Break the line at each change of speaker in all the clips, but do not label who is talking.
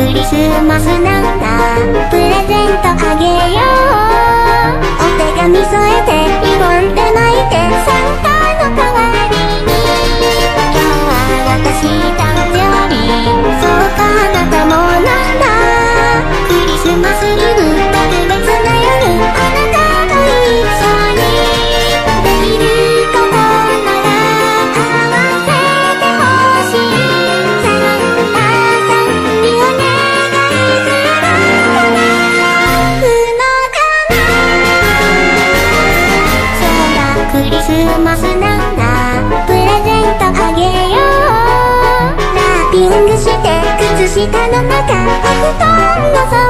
クリスマスなんだ。プレゼントあげよう。お手紙添えてリボンで下の中お布団の外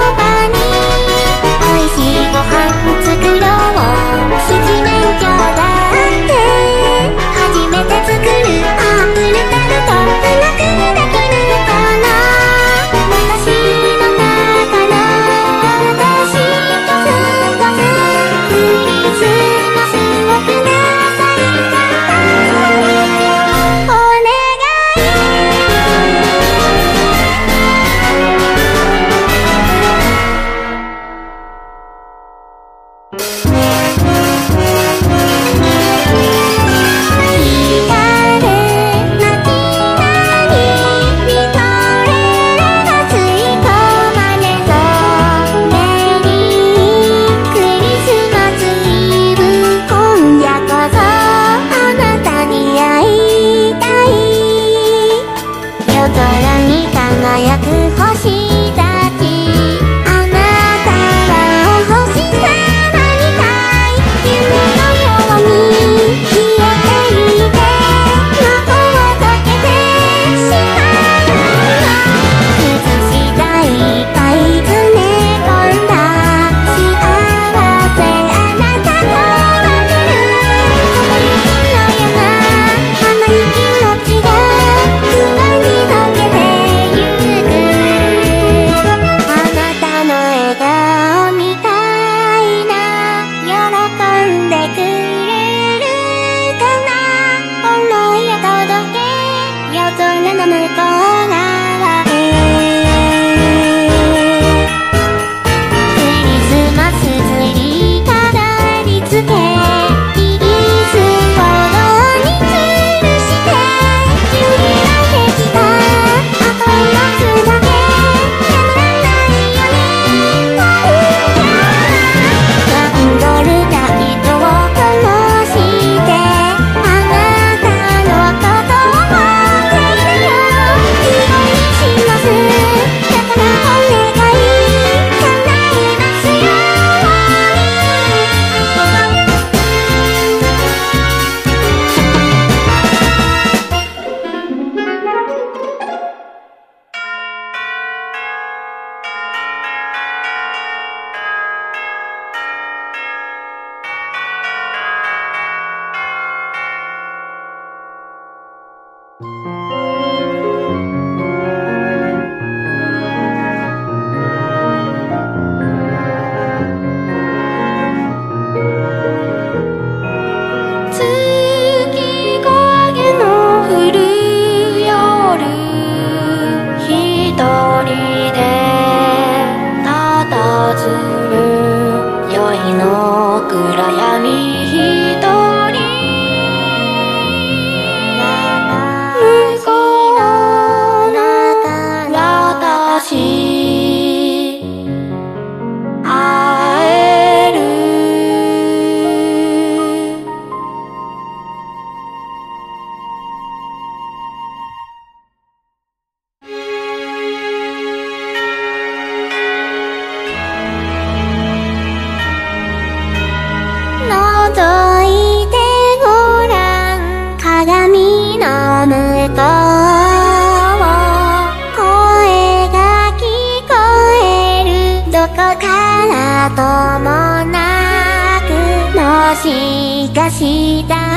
しかした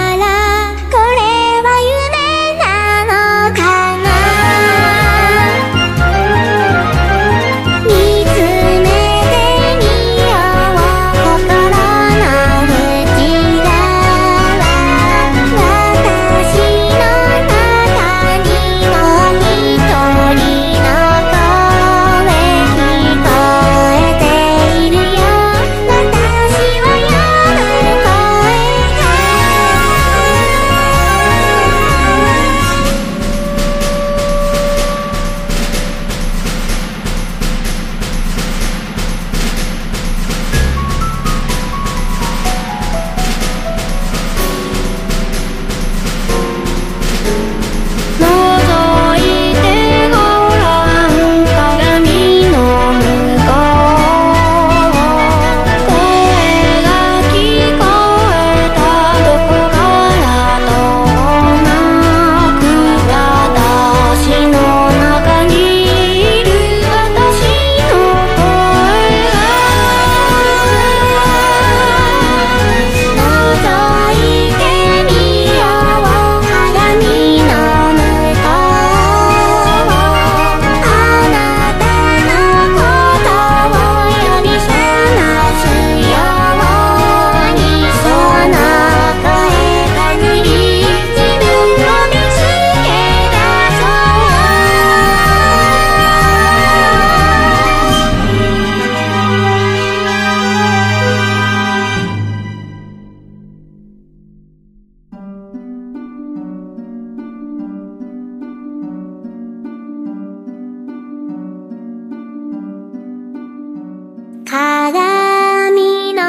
鏡の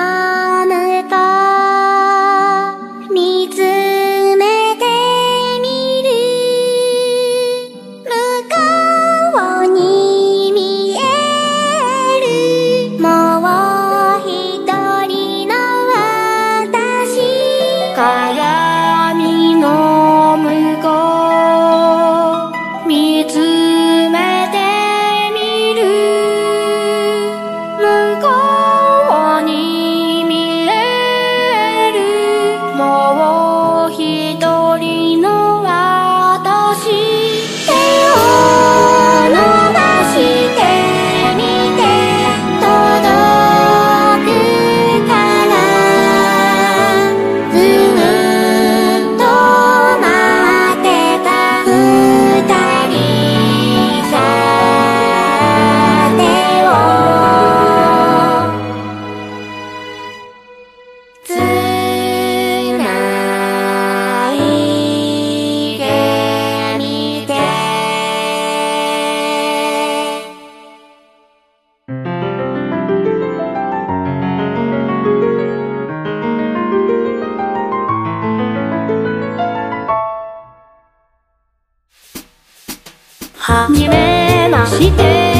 向こう見つめてみる。向こうに見える。もう一人の私。鏡の向こう。見つめてみる。
初めまして